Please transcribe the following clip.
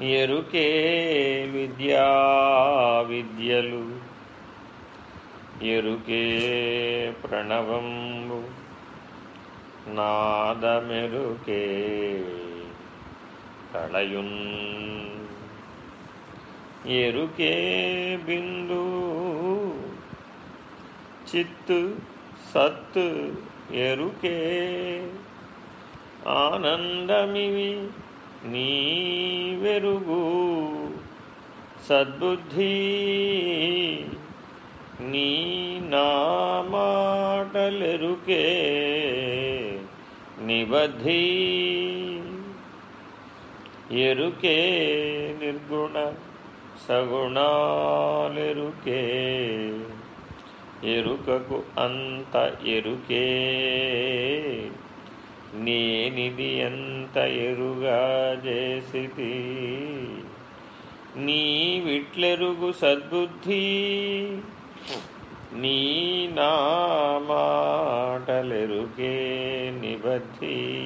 ఎరుకే విద్యా విద్యలు ఎరుకే ప్రణవంబు నాదమెరుకే కళయున్ ఎరుకే బిందు చిత్తు సత్తు ఎరుకే ఆనందమివి నీ వెరుగు సద్బుద్ధి నీ నామాటలెరుకే నిబద్ధి ఎరుకే నిర్గుణ సగుణాలెరుకే ఎరుకకు అంత ఎరుకే. నేనిది ఎంత ఎరుగా చేసితి? నీ విట్లెరుగు సద్బుద్ధి? నీ నా మాటలెరుగే నిబద్ధి?